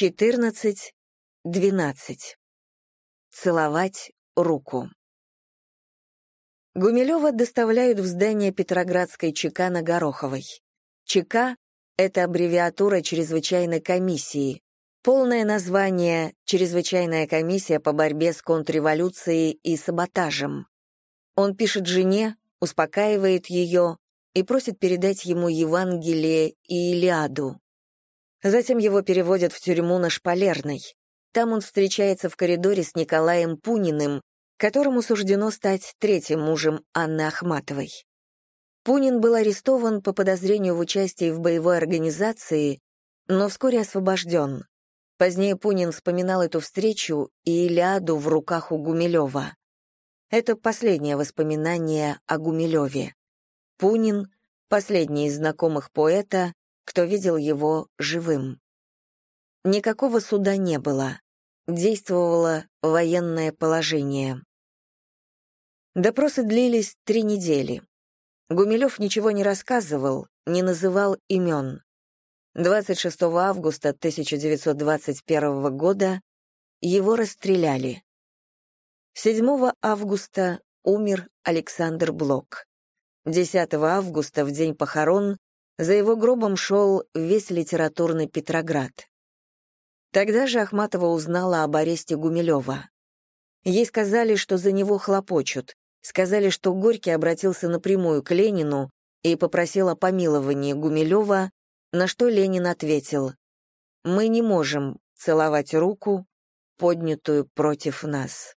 14, 12. Целовать руку. Гумилева доставляют в здание Петроградской ЧК на Гороховой. ЧК — это аббревиатура чрезвычайной комиссии. Полное название — Чрезвычайная комиссия по борьбе с контрреволюцией и саботажем. Он пишет жене, успокаивает ее и просит передать ему Евангелие и Илиаду. Затем его переводят в тюрьму на Шпалерной. Там он встречается в коридоре с Николаем Пуниным, которому суждено стать третьим мужем Анны Ахматовой. Пунин был арестован по подозрению в участии в боевой организации, но вскоре освобожден. Позднее Пунин вспоминал эту встречу и Илиаду в руках у Гумилева. Это последнее воспоминание о Гумилеве. Пунин — последний из знакомых поэта, кто видел его живым. Никакого суда не было. Действовало военное положение. Допросы длились три недели. Гумилев ничего не рассказывал, не называл имен. 26 августа 1921 года его расстреляли. 7 августа умер Александр Блок. 10 августа, в день похорон, за его гробом шел весь литературный Петроград. Тогда же Ахматова узнала об аресте Гумилева. Ей сказали, что за него хлопочут, сказали, что Горький обратился напрямую к Ленину и попросил о помиловании Гумилева, на что Ленин ответил «Мы не можем целовать руку, поднятую против нас».